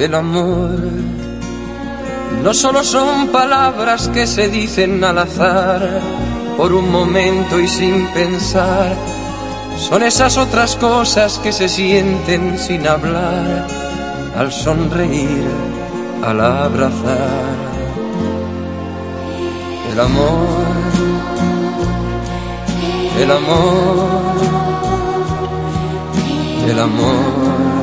El amor. No solo son palabras que se dicen al azar, por un momento y sin pensar, son esas otras cosas que se sienten sin hablar, al sonreír, al abrazar. El amor, el amor, el amor,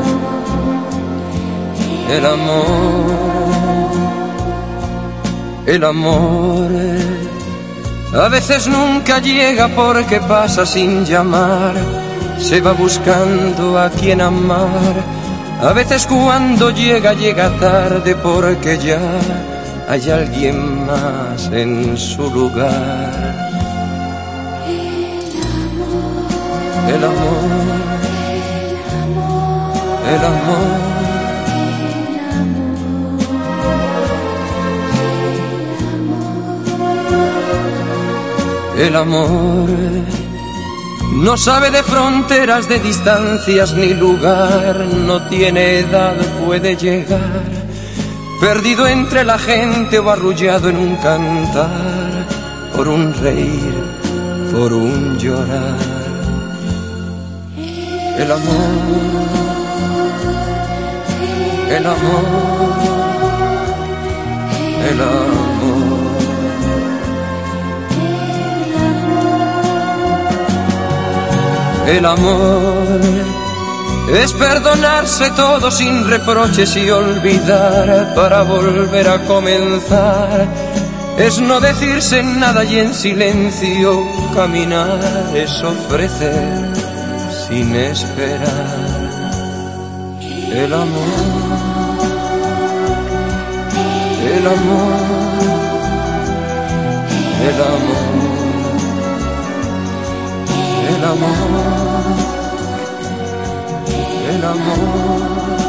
el amor, el amor. A veces nunca llega porque pasa sin llamar, se va buscando a quien amar. A veces cuando llega, llega tarde porque ya hay alguien más en su lugar. El amor, el amor. El amor no sabe de fronteras, de distancias ni lugar, no tiene edad, puede llegar, perdido entre la gente o arrullado en un cantar, por un reír, por un llorar. El amor, el amor, El amor es perdonarse todo sin reproches y olvidar para volver a comenzar. Es no decirse nada y en silencio caminar. Es ofrecer sin esperar. El amor, el amor, el amor el amor, el amor.